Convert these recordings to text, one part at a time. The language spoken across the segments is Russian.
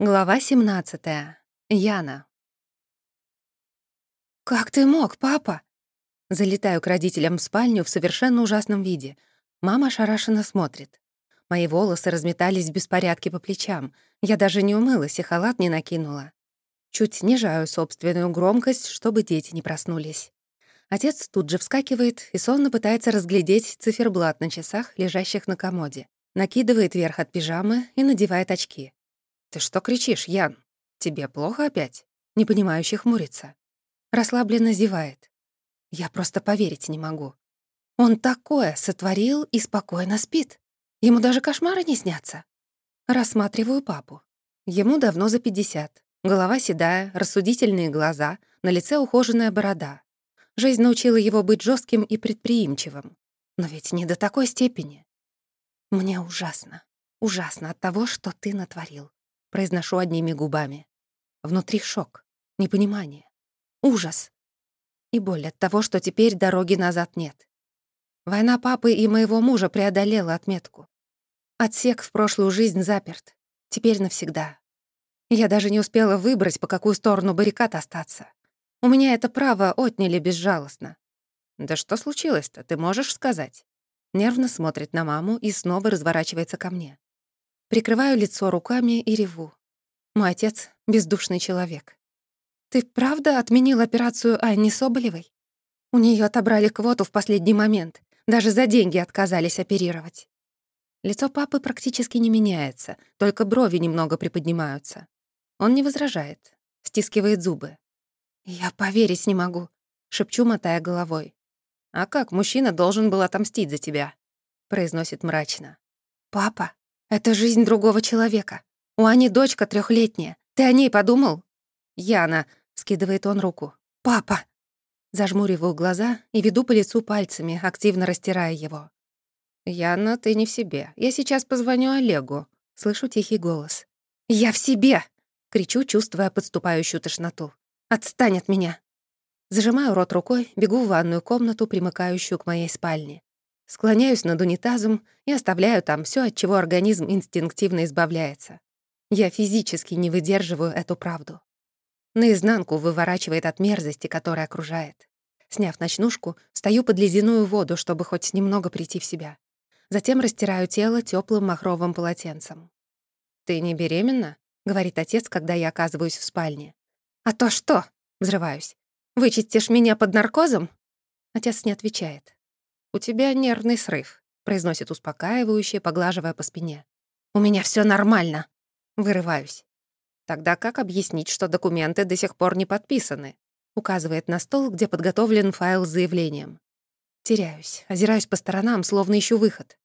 Глава 17. Яна. «Как ты мог, папа?» Залетаю к родителям в спальню в совершенно ужасном виде. Мама шарашенно смотрит. Мои волосы разметались в беспорядке по плечам. Я даже не умылась и халат не накинула. Чуть снижаю собственную громкость, чтобы дети не проснулись. Отец тут же вскакивает и сонно пытается разглядеть циферблат на часах, лежащих на комоде. Накидывает верх от пижамы и надевает очки. «Ты что кричишь, Ян? Тебе плохо опять?» Непонимающе хмурится. Расслабленно зевает. Я просто поверить не могу. Он такое сотворил и спокойно спит. Ему даже кошмары не снятся. Рассматриваю папу. Ему давно за 50. Голова седая, рассудительные глаза, на лице ухоженная борода. Жизнь научила его быть жестким и предприимчивым. Но ведь не до такой степени. Мне ужасно. Ужасно от того, что ты натворил произношу одними губами. Внутри шок, непонимание, ужас и боль от того, что теперь дороги назад нет. Война папы и моего мужа преодолела отметку. Отсек в прошлую жизнь заперт, теперь навсегда. Я даже не успела выбрать, по какую сторону баррикад остаться. У меня это право отняли безжалостно. «Да что случилось-то, ты можешь сказать?» Нервно смотрит на маму и снова разворачивается ко мне. Прикрываю лицо руками и реву. Мой отец — бездушный человек. «Ты правда отменил операцию Анни Соболевой? У нее отобрали квоту в последний момент. Даже за деньги отказались оперировать». Лицо папы практически не меняется, только брови немного приподнимаются. Он не возражает, стискивает зубы. «Я поверить не могу», — шепчу, мотая головой. «А как мужчина должен был отомстить за тебя?» — произносит мрачно. «Папа, это жизнь другого человека. У Ани дочка трехлетняя. Ты о ней подумал?» «Яна», — скидывает он руку. «Папа!» Зажмуриваю глаза и веду по лицу пальцами, активно растирая его. «Яна, ты не в себе. Я сейчас позвоню Олегу». Слышу тихий голос. «Я в себе!» — кричу, чувствуя подступающую тошноту. «Отстань от меня!» Зажимаю рот рукой, бегу в ванную комнату, примыкающую к моей спальне. Склоняюсь над унитазом и оставляю там все, от чего организм инстинктивно избавляется. Я физически не выдерживаю эту правду. Наизнанку выворачивает от мерзости, которая окружает. Сняв ночнушку, стою под ледяную воду, чтобы хоть немного прийти в себя. Затем растираю тело теплым махровым полотенцем. «Ты не беременна?» — говорит отец, когда я оказываюсь в спальне. «А то что?» — взрываюсь. «Вычистишь меня под наркозом?» Отец не отвечает. «У тебя нервный срыв», — произносит успокаивающе, поглаживая по спине. «У меня все нормально», — вырываюсь. «Тогда как объяснить, что документы до сих пор не подписаны?» указывает на стол, где подготовлен файл с заявлением. Теряюсь, озираюсь по сторонам, словно ищу выход.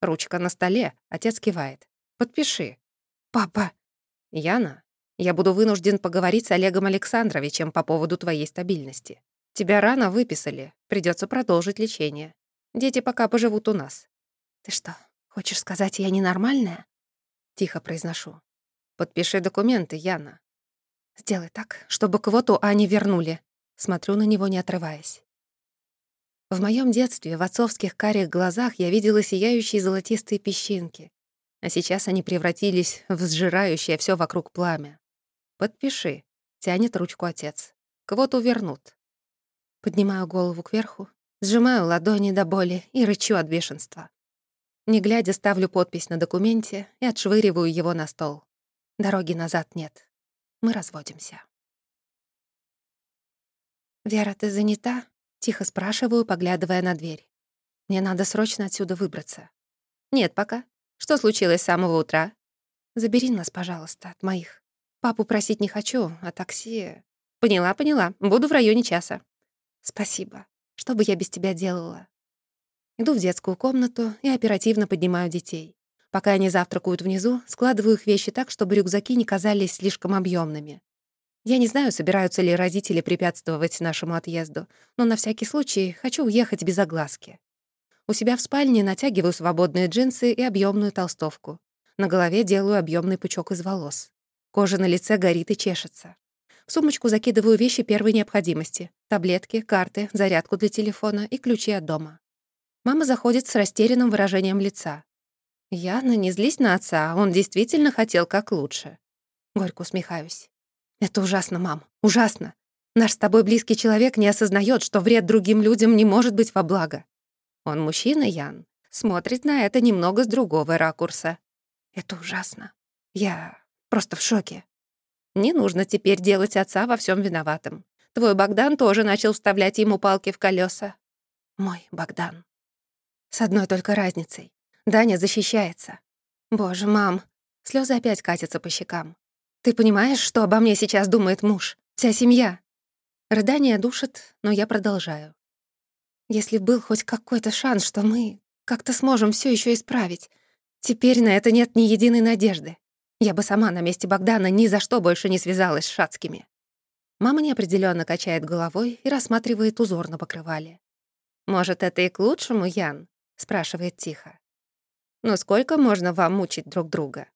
Ручка на столе, отец кивает. «Подпиши». «Папа». «Яна, я буду вынужден поговорить с Олегом Александровичем по поводу твоей стабильности. Тебя рано выписали, придется продолжить лечение. Дети пока поживут у нас». «Ты что, хочешь сказать, я ненормальная?» Тихо произношу. «Подпиши документы, Яна». «Сделай так, чтобы квоту Ани вернули». Смотрю на него, не отрываясь. В моем детстве в отцовских карих глазах я видела сияющие золотистые песчинки, а сейчас они превратились в сжирающее все вокруг пламя. «Подпиши», — тянет ручку отец. «Квоту вернут». Поднимаю голову кверху, Сжимаю ладони до боли и рычу от бешенства. Не глядя, ставлю подпись на документе и отшвыриваю его на стол. Дороги назад нет. Мы разводимся. «Вера, ты занята?» — тихо спрашиваю, поглядывая на дверь. «Мне надо срочно отсюда выбраться». «Нет пока. Что случилось с самого утра?» «Забери нас, пожалуйста, от моих. Папу просить не хочу, а такси...» «Поняла, поняла. Буду в районе часа». «Спасибо. Что бы я без тебя делала? Иду в детскую комнату и оперативно поднимаю детей. Пока они завтракают внизу, складываю их вещи так, чтобы рюкзаки не казались слишком объемными. Я не знаю, собираются ли родители препятствовать нашему отъезду, но на всякий случай хочу уехать без огласки. У себя в спальне натягиваю свободные джинсы и объемную толстовку. На голове делаю объемный пучок из волос. Кожа на лице горит и чешется. В сумочку закидываю вещи первой необходимости. Таблетки, карты, зарядку для телефона и ключи от дома. Мама заходит с растерянным выражением лица. «Яна, не злись на отца, он действительно хотел как лучше». Горько усмехаюсь. Это ужасно, мам, ужасно. Наш с тобой близкий человек не осознает, что вред другим людям не может быть во благо. Он мужчина, Ян, смотрит на это немного с другого ракурса. Это ужасно. Я просто в шоке. Не нужно теперь делать отца во всем виноватым. Твой Богдан тоже начал вставлять ему палки в колеса. Мой Богдан. С одной только разницей. Даня защищается. Боже, мам. Слезы опять катятся по щекам. Ты понимаешь, что обо мне сейчас думает муж? Вся семья. Рыдание душит, но я продолжаю. Если был хоть какой-то шанс, что мы как-то сможем все еще исправить, теперь на это нет ни единой надежды. Я бы сама на месте Богдана ни за что больше не связалась с Шацкими. Мама неопределенно качает головой и рассматривает узор на покрывале. «Может, это и к лучшему, Ян?» — спрашивает тихо. «Ну сколько можно вам мучить друг друга?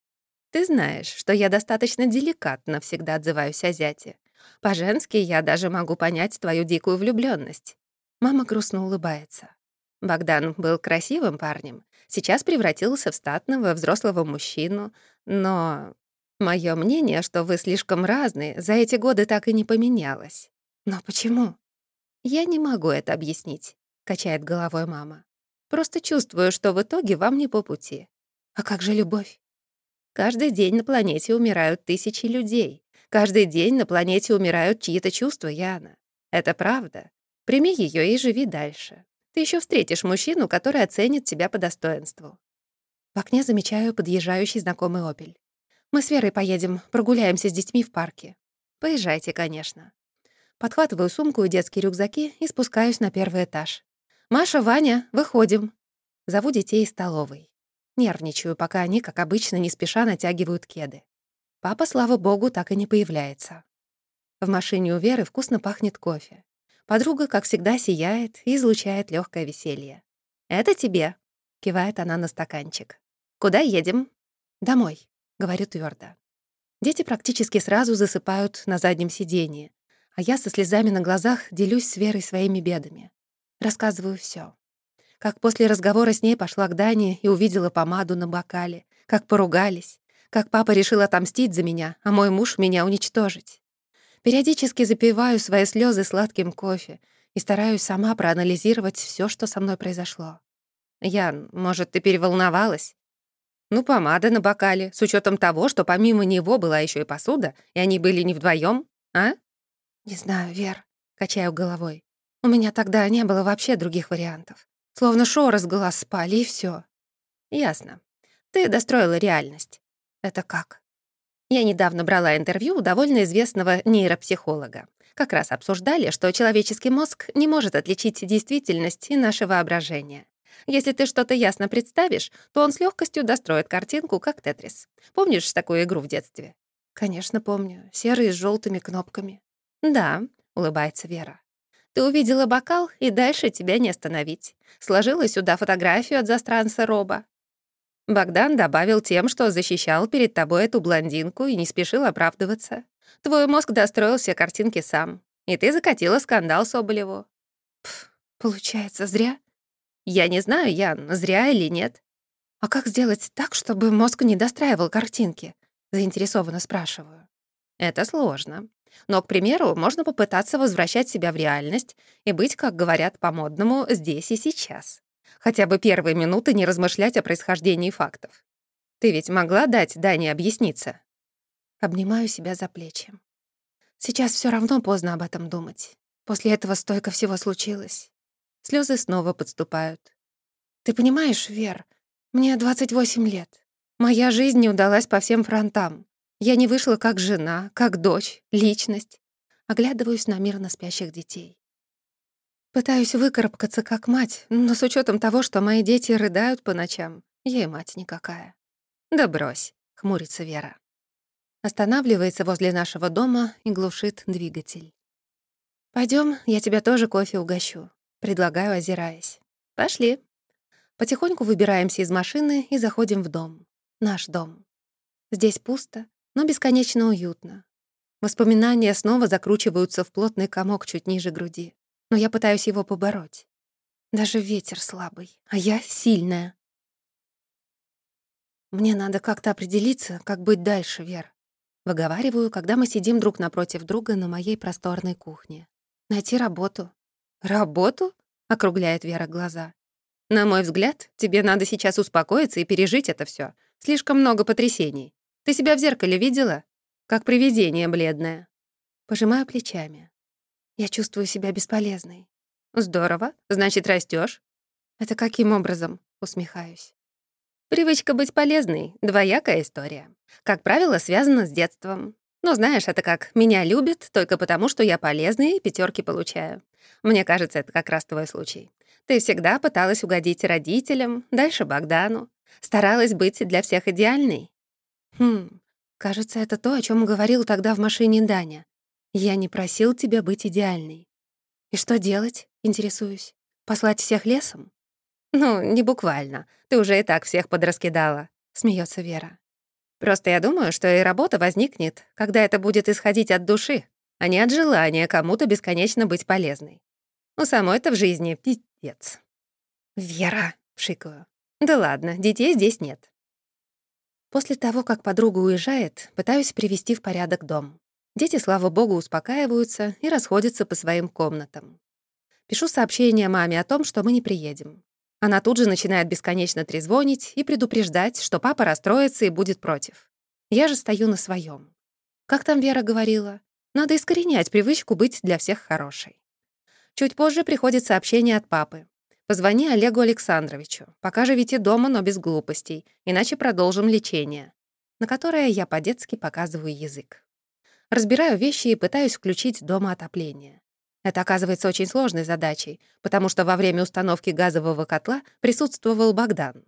Ты знаешь, что я достаточно деликатно всегда отзываюсь о зяте. По-женски я даже могу понять твою дикую влюблённость. Мама грустно улыбается. Богдан был красивым парнем, сейчас превратился в статного взрослого мужчину, но Мое мнение, что вы слишком разные, за эти годы так и не поменялось. Но почему? Я не могу это объяснить, качает головой мама. Просто чувствую, что в итоге вам не по пути. А как же любовь? Каждый день на планете умирают тысячи людей. Каждый день на планете умирают чьи-то чувства, Яна. Это правда. Прими ее и живи дальше. Ты еще встретишь мужчину, который оценит тебя по достоинству. В окне замечаю подъезжающий знакомый «Опель». Мы с Верой поедем, прогуляемся с детьми в парке. Поезжайте, конечно. Подхватываю сумку и детские рюкзаки и спускаюсь на первый этаж. «Маша, Ваня, выходим!» Зову детей из столовой. Нервничаю, пока они, как обычно, не спеша натягивают кеды. Папа, слава богу, так и не появляется. В машине у Веры вкусно пахнет кофе. Подруга, как всегда, сияет и излучает легкое веселье. «Это тебе», — кивает она на стаканчик. «Куда едем?» «Домой», — говорю твердо. Дети практически сразу засыпают на заднем сиденье, а я со слезами на глазах делюсь с Верой своими бедами. Рассказываю все как после разговора с ней пошла к Дане и увидела помаду на бокале, как поругались, как папа решил отомстить за меня, а мой муж меня уничтожить. Периодически запиваю свои слезы сладким кофе и стараюсь сама проанализировать все, что со мной произошло. «Ян, может, ты переволновалась?» «Ну, помада на бокале, с учетом того, что помимо него была еще и посуда, и они были не вдвоем, а?» «Не знаю, Вер», — качаю головой. «У меня тогда не было вообще других вариантов. Словно шоры с глаз спали, и все. Ясно. Ты достроила реальность. Это как? Я недавно брала интервью у довольно известного нейропсихолога. Как раз обсуждали, что человеческий мозг не может отличить действительность и наше воображение. Если ты что-то ясно представишь, то он с легкостью достроит картинку, как Тетрис. Помнишь такую игру в детстве? Конечно, помню. Серый с желтыми кнопками. Да, улыбается Вера. Ты увидела бокал, и дальше тебя не остановить. Сложила сюда фотографию от застранца Роба. Богдан добавил тем, что защищал перед тобой эту блондинку и не спешил оправдываться. Твой мозг достроил все картинки сам. И ты закатила скандал Соболеву. Пф, получается, зря? Я не знаю, Ян, зря или нет. А как сделать так, чтобы мозг не достраивал картинки? Заинтересованно спрашиваю. Это сложно. Но, к примеру, можно попытаться возвращать себя в реальность и быть, как говорят по-модному, здесь и сейчас. Хотя бы первые минуты не размышлять о происхождении фактов. Ты ведь могла дать Дане объясниться? Обнимаю себя за плечи. Сейчас все равно поздно об этом думать. После этого столько всего случилось. Слезы снова подступают. Ты понимаешь, Вер, мне 28 лет. Моя жизнь не удалась по всем фронтам. Я не вышла как жена, как дочь, личность. Оглядываюсь на мирно спящих детей. Пытаюсь выкарабкаться как мать, но с учетом того, что мои дети рыдают по ночам, и мать никакая. «Да брось», — хмурится Вера. Останавливается возле нашего дома и глушит двигатель. Пойдем, я тебя тоже кофе угощу», — предлагаю, озираясь. «Пошли». Потихоньку выбираемся из машины и заходим в дом. Наш дом. Здесь пусто, но бесконечно уютно. Воспоминания снова закручиваются в плотный комок чуть ниже груди, но я пытаюсь его побороть. Даже ветер слабый, а я сильная. Мне надо как-то определиться, как быть дальше, Вер. Выговариваю, когда мы сидим друг напротив друга на моей просторной кухне. Найти работу. Работу? округляет Вера глаза. На мой взгляд, тебе надо сейчас успокоиться и пережить это все. Слишком много потрясений. Ты себя в зеркале видела? Как привидение бледное. Пожимаю плечами. Я чувствую себя бесполезной. Здорово, значит, растешь. Это каким образом? Усмехаюсь. Привычка быть полезной — двоякая история. Как правило, связана с детством. Ну, знаешь, это как «меня любят только потому, что я полезный и пятерки получаю». Мне кажется, это как раз твой случай. Ты всегда пыталась угодить родителям, дальше Богдану. Старалась быть для всех идеальной. Хм, кажется, это то, о чем говорил тогда в машине Даня. Я не просил тебя быть идеальной. И что делать, интересуюсь? Послать всех лесом? Ну, не буквально. Ты уже и так всех подраскидала, смеется Вера. Просто я думаю, что и работа возникнет, когда это будет исходить от души, а не от желания кому-то бесконечно быть полезной. У самой-то в жизни пиздец. «Вера!» — пшикаю. «Да ладно, детей здесь нет». После того, как подруга уезжает, пытаюсь привести в порядок дом. Дети, слава богу, успокаиваются и расходятся по своим комнатам. Пишу сообщение маме о том, что мы не приедем. Она тут же начинает бесконечно трезвонить и предупреждать, что папа расстроится и будет против. Я же стою на своем. Как там Вера говорила? Надо искоренять привычку быть для всех хорошей. Чуть позже приходит сообщение от папы. «Позвони Олегу Александровичу. Пока живите дома, но без глупостей, иначе продолжим лечение», на которое я по-детски показываю язык. Разбираю вещи и пытаюсь включить дома отопление. Это оказывается очень сложной задачей, потому что во время установки газового котла присутствовал Богдан.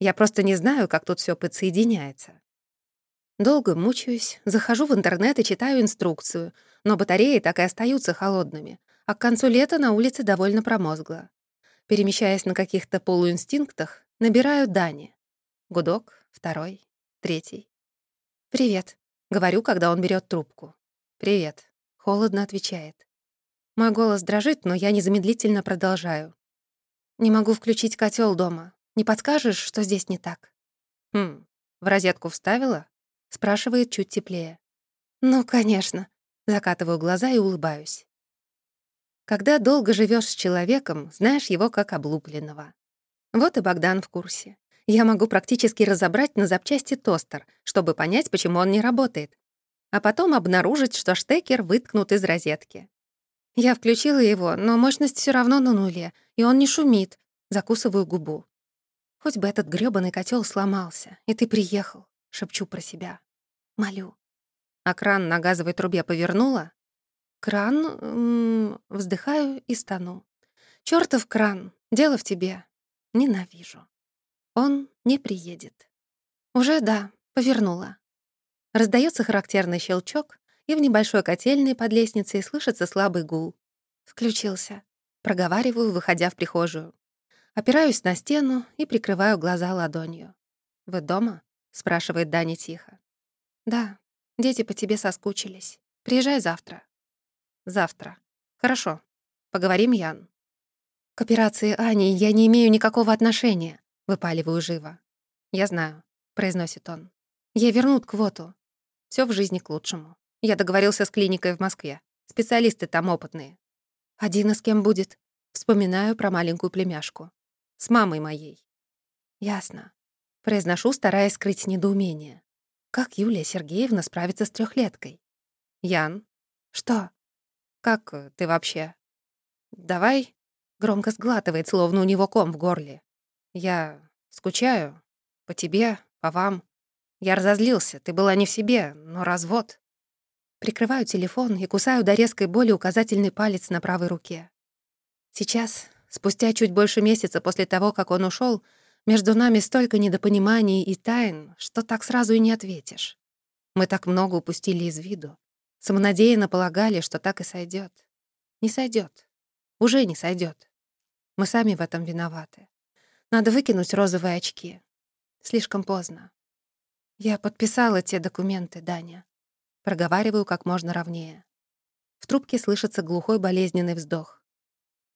Я просто не знаю, как тут все подсоединяется. Долго мучаюсь, захожу в интернет и читаю инструкцию, но батареи так и остаются холодными, а к концу лета на улице довольно промозгло. Перемещаясь на каких-то полуинстинктах, набираю Дани. Гудок, второй, третий. «Привет», — говорю, когда он берет трубку. «Привет», — холодно отвечает. Мой голос дрожит, но я незамедлительно продолжаю. «Не могу включить котел дома. Не подскажешь, что здесь не так?» «Хм, в розетку вставила?» — спрашивает чуть теплее. «Ну, конечно». Закатываю глаза и улыбаюсь. Когда долго живешь с человеком, знаешь его как облупленного. Вот и Богдан в курсе. Я могу практически разобрать на запчасти тостер, чтобы понять, почему он не работает. А потом обнаружить, что штекер выткнут из розетки. Я включила его, но мощность все равно на нуле, и он не шумит. Закусываю губу. Хоть бы этот грёбаный котел сломался, и ты приехал, шепчу про себя. Молю. А кран на газовой трубе повернула? Кран... Вздыхаю и стану. Чёртов кран, дело в тебе. Ненавижу. Он не приедет. Уже да, повернула. Раздается характерный щелчок, и в небольшой котельной под лестницей слышится слабый гул. Включился. Проговариваю, выходя в прихожую. Опираюсь на стену и прикрываю глаза ладонью. «Вы дома?» — спрашивает Даня тихо. «Да, дети по тебе соскучились. Приезжай завтра». «Завтра. Хорошо. Поговорим, Ян». «К операции Ани я не имею никакого отношения», — выпаливаю живо. «Я знаю», — произносит он. «Ей вернут квоту. Все в жизни к лучшему». Я договорился с клиникой в Москве. Специалисты там опытные. Один с кем будет? Вспоминаю про маленькую племяшку. С мамой моей. Ясно. Произношу, стараясь скрыть недоумение. Как Юлия Сергеевна справится с трехлеткой? Ян. Что? Как ты вообще? Давай. Громко сглатывает, словно у него ком в горле. Я скучаю. По тебе, по вам. Я разозлился, ты была не в себе, но развод. Прикрываю телефон и кусаю до резкой боли указательный палец на правой руке. Сейчас, спустя чуть больше месяца после того, как он ушел, между нами столько недопониманий и тайн, что так сразу и не ответишь. Мы так много упустили из виду. Самонадеянно полагали, что так и сойдет. Не сойдет. Уже не сойдет. Мы сами в этом виноваты. Надо выкинуть розовые очки. Слишком поздно. Я подписала те документы, Даня. Проговариваю как можно ровнее. В трубке слышится глухой болезненный вздох.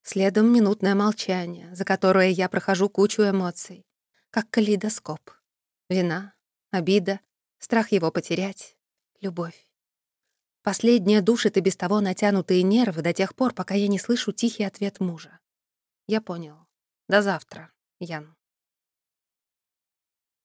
Следом минутное молчание, за которое я прохожу кучу эмоций, как калейдоскоп. Вина, обида, страх его потерять, любовь. Последняя душит и без того натянутые нервы до тех пор, пока я не слышу тихий ответ мужа. Я понял. До завтра, Ян.